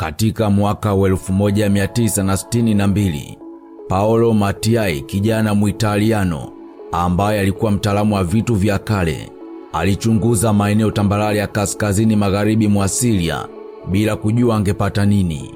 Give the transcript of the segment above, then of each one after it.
Katika mwaka wa 1962 Paolo Matiai, kijana Muitaliano ambaye alikuwa mtaalamu wa vitu vya kale, alichunguza maeneo tambarare ya kaskazini magharibi mwa Siria bila kujua angepata nini.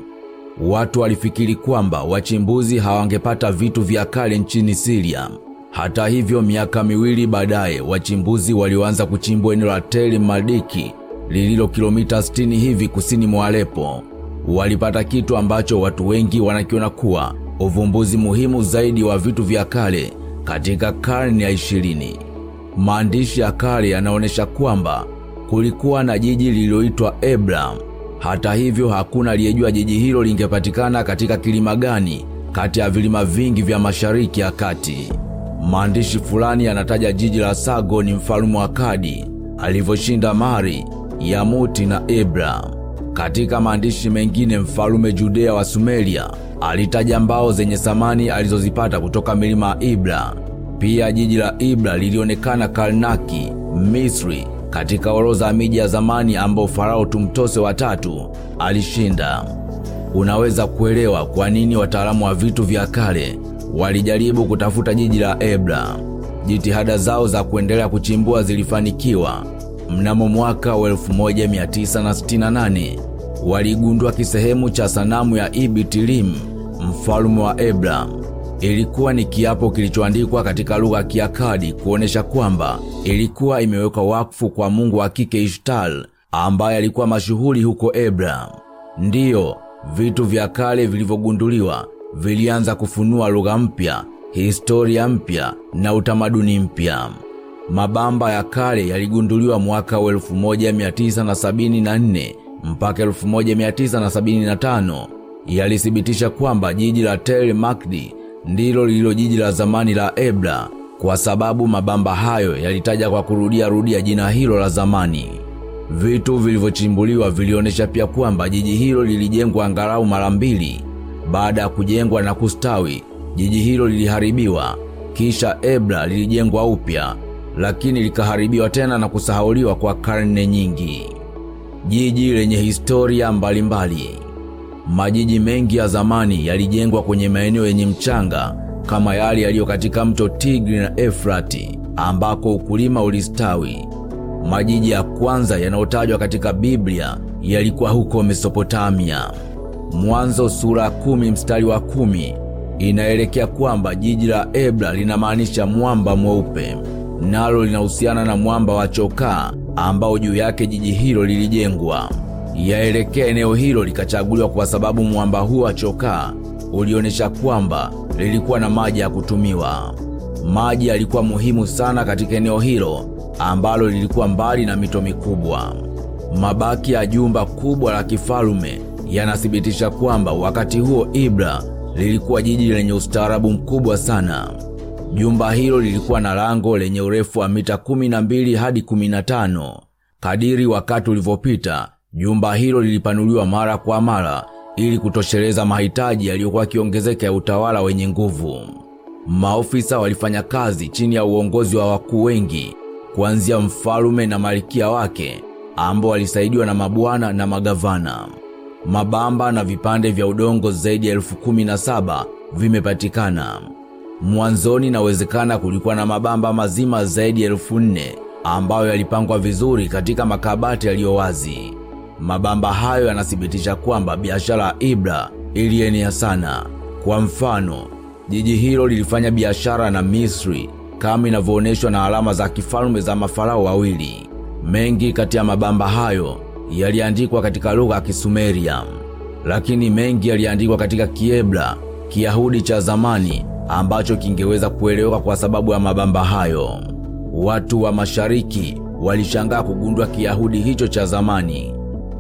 Watu walifikiri kwamba wachimbuzi hawangepata vitu vya kale nchini Siria. Hata hivyo, miaka miwili baadaye, wachimbuzi walioanza kuchimbwa eneo la teli Madiki lililo kilomita 60 hivi kusini mwa Aleppo walipata kitu ambacho watu wengi wanakiona kuwa uvumbuzi muhimu zaidi wa vitu vya kale katika karne ya ishirini. Maandishi ya kale yanaonyesha kwamba kulikuwa na jiji lililoitwa Ebram. Hata hivyo, hakuna aliyejua jiji hilo lingepatikana katika kilima gani kati ya vilima vingi vya Mashariki ya Kati. Maandishi fulani yanataja jiji la Sargon, mfalme wa Kadi, alivyoshinda Mari, Yamuti na Ebla. Katika maandishi mengine, mfalume Judea wa Sumeria alitaja mbao zenye samani alizozipata kutoka milima ya Ibla. Pia jiji la Ibla lilionekana Karnaki, Misri, katika orodha ya miji ya zamani ambao Farao Tumtose wa tatu alishinda. Unaweza kuelewa kwa nini wataalamu wa vitu vya kale walijaribu kutafuta jiji la Ebla. Jitihada zao za kuendelea kuchimbua zilifanikiwa. Mnamo mwaka wa 1968 waligundua kisehemu cha sanamu ya Ibitilim, mfalme wa Ebla. Ilikuwa ni kiapo kilichoandikwa katika lugha ya Kiakadi kuonesha kwamba ilikuwa imewekwa wakfu kwa mungu wa kike Ishtar ambaye alikuwa mashuhuri huko Ebla. Ndiyo, vitu vya kale vilivyogunduliwa vilianza kufunua lugha mpya, historia mpya na utamaduni mpya. Mabamba ya kale yaligunduliwa mwaka wa 1974 mpaka 1975 yalithibitisha kwamba jiji la Tel Makdi ndilo lililo jiji la zamani la Ebla, kwa sababu mabamba hayo yalitaja kwa kurudia rudia jina hilo la zamani. Vitu vilivyochimbuliwa vilionyesha pia kwamba jiji hilo lilijengwa angalau mara mbili. Baada ya kujengwa na kustawi, jiji hilo liliharibiwa, kisha Ebla lilijengwa upya, lakini likaharibiwa tena na kusahauliwa kwa karne nyingi. Jiji lenye historia mbalimbali mbali. Majiji mengi ya zamani yalijengwa kwenye maeneo yenye mchanga kama yale yaliyo katika mto Tigri na Efrati ambako ukulima ulistawi. Majiji ya kwanza yanayotajwa katika Biblia yalikuwa huko Mesopotamia. Mwanzo sura kumi mstari wa kumi inaelekea kwamba jiji la Ebla linamaanisha mwamba mweupe, nalo linahusiana na mwamba wa chokaa ambao juu yake jiji hilo lilijengwa. Yaelekea eneo hilo likachaguliwa kwa sababu mwamba huo wa chokaa ulionyesha kwamba lilikuwa na maji ya kutumiwa. Maji yalikuwa muhimu sana katika eneo hilo ambalo lilikuwa mbali na mito mikubwa. Mabaki ya jumba kubwa la kifalume yanathibitisha kwamba wakati huo Ibla lilikuwa jiji lenye ustaarabu mkubwa sana. Jumba hilo lilikuwa na lango lenye urefu wa mita 12 hadi 15. Kadiri wakati ulivyopita, jumba hilo lilipanuliwa mara kwa mara ili kutosheleza mahitaji yaliyokuwa kiongezeka ya utawala wenye nguvu. Maofisa walifanya kazi chini ya uongozi wa wakuu wengi, kuanzia mfalume na malikia wake ambao walisaidiwa na mabwana na magavana. Mabamba na vipande vya udongo zaidi ya elfu kumi na saba vimepatikana. Mwanzoni inawezekana kulikuwa na mabamba mazima zaidi ya elfu nne ambayo yalipangwa vizuri katika makabati yaliyo wazi. Mabamba hayo yanathibitisha kwamba biashara ya Ibra ilienea sana. Kwa mfano, jiji hilo lilifanya biashara na Misri kama inavyoonyeshwa na alama za kifalme za mafarao wawili. Mengi kati ya mabamba hayo yaliandikwa katika lugha ya Kisumeria, lakini mengi yaliandikwa katika Kiebla, Kiyahudi cha zamani ambacho kingeweza kueleweka kwa sababu ya mabamba hayo. Watu wa mashariki walishangaa kugundua Kiyahudi hicho cha zamani.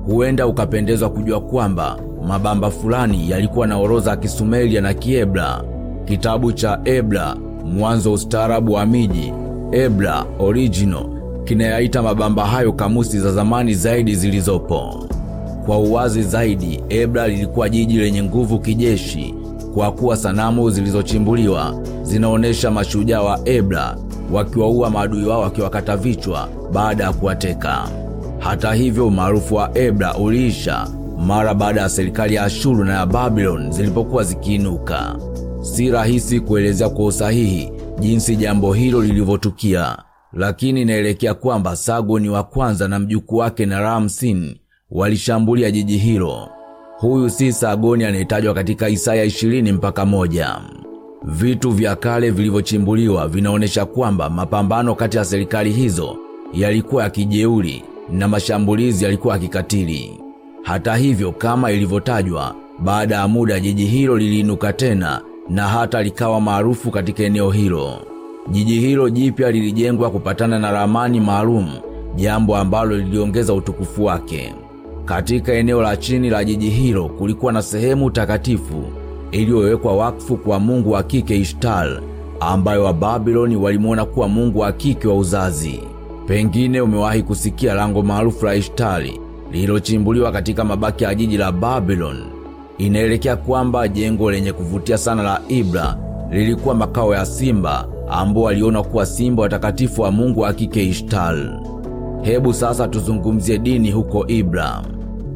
Huenda ukapendezwa kujua kwamba mabamba fulani yalikuwa na orodha ya Kisumeria na Kiebla. Kitabu cha Ebla, mwanzo ustaarabu wa miji, Ebla Original, kinayaita mabamba hayo kamusi za zamani zaidi zilizopo. Kwa uwazi zaidi, Ebla lilikuwa jiji lenye nguvu kijeshi, kwa kuwa sanamu zilizochimbuliwa zinaonyesha mashujaa wa Ebla wakiwaua maadui wao wakiwakata vichwa baada ya kuwateka. Hata hivyo, umaarufu wa Ebla uliisha mara baada ya serikali ya Ashuru na ya Babylon zilipokuwa zikiinuka. Si rahisi kuelezea kwa usahihi jinsi jambo hilo lilivyotukia, lakini inaelekea kwamba Sagoni wa kwanza na mjukuu wake na Ramsin walishambulia jiji hilo. Huyu si Sagoni anayetajwa katika Isaya 20 mpaka moja. Vitu vya kale vilivyochimbuliwa vinaonyesha kwamba mapambano kati ya serikali hizo yalikuwa ya kijeuri na mashambulizi yalikuwa ya kikatili. Hata hivyo, kama ilivyotajwa, baada ya muda jiji hilo liliinuka tena na hata likawa maarufu katika eneo hilo. Jiji hilo jipya lilijengwa kupatana na ramani maalum, jambo ambalo liliongeza utukufu wake. Katika eneo la chini la jiji hilo kulikuwa na sehemu takatifu iliyowekwa wakfu kwa mungu wa kike Ishtar, ambayo Wababiloni walimwona kuwa mungu wa kike wa uzazi. Pengine umewahi kusikia lango maarufu la Ishtari lililochimbuliwa katika mabaki ya jiji la Babiloni. Inaelekea kwamba jengo lenye kuvutia sana la Ibra lilikuwa makao ya simba ambao waliona kuwa simba watakatifu wa mungu wa kike Ishtar. Hebu sasa tuzungumzie dini huko Ibla.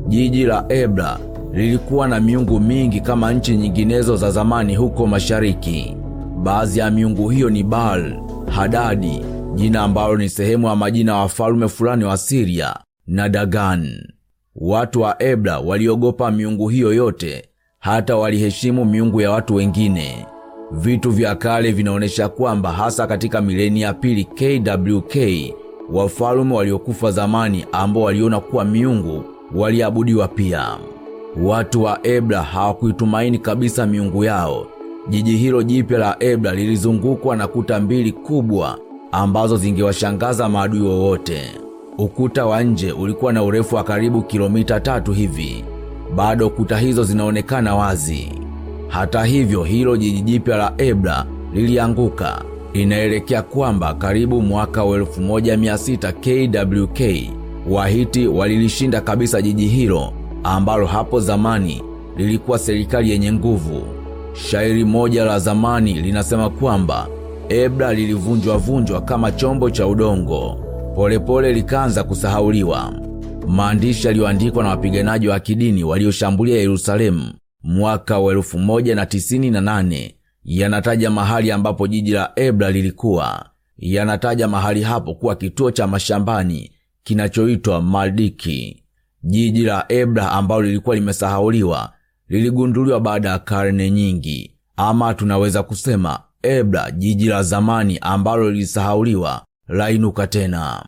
Jiji la Ebla lilikuwa na miungu mingi kama nchi nyinginezo za zamani huko mashariki. Baadhi ya miungu hiyo ni Baal, Hadadi, jina ambalo ni sehemu ya majina wafalme fulani wa Siria na Dagan. Watu wa Ebra waliogopa miungu hiyo yote, hata waliheshimu miungu ya watu wengine. Vitu vya kale vinaonyesha kwamba hasa katika milenia ya pili KWK, wafalme waliokufa zamani ambao waliona kuwa miungu waliabudiwa pia. Watu wa Ebla hawakuitumaini kabisa miungu yao. Jiji hilo jipya la Ebla lilizungukwa na kuta mbili kubwa ambazo zingewashangaza maadui wowote. Ukuta wa nje ulikuwa na urefu wa karibu kilomita tatu hivi. Bado kuta hizo zinaonekana wazi. Hata hivyo, hilo jiji jipya la Ebla lilianguka. Inaelekea kwamba karibu mwaka wa 1600 KWK Wahiti walilishinda kabisa jiji hilo ambalo hapo zamani lilikuwa serikali yenye nguvu. Shairi moja la zamani linasema kwamba Ebla lilivunjwa vunjwa kama chombo cha udongo, polepole likaanza kusahauliwa. Maandishi yaliyoandikwa na wapiganaji wa kidini walioshambulia Yerusalemu mwaka wa 1098 yanataja mahali ambapo jiji la Ebla lilikuwa. Yanataja mahali hapo kuwa kituo cha mashambani kinachoitwa Maldiki. Jiji la Ebla ambalo lilikuwa limesahauliwa liligunduliwa baada ya karne nyingi, ama tunaweza kusema Ebla, jiji la zamani ambalo lilisahauliwa, lainuka tena.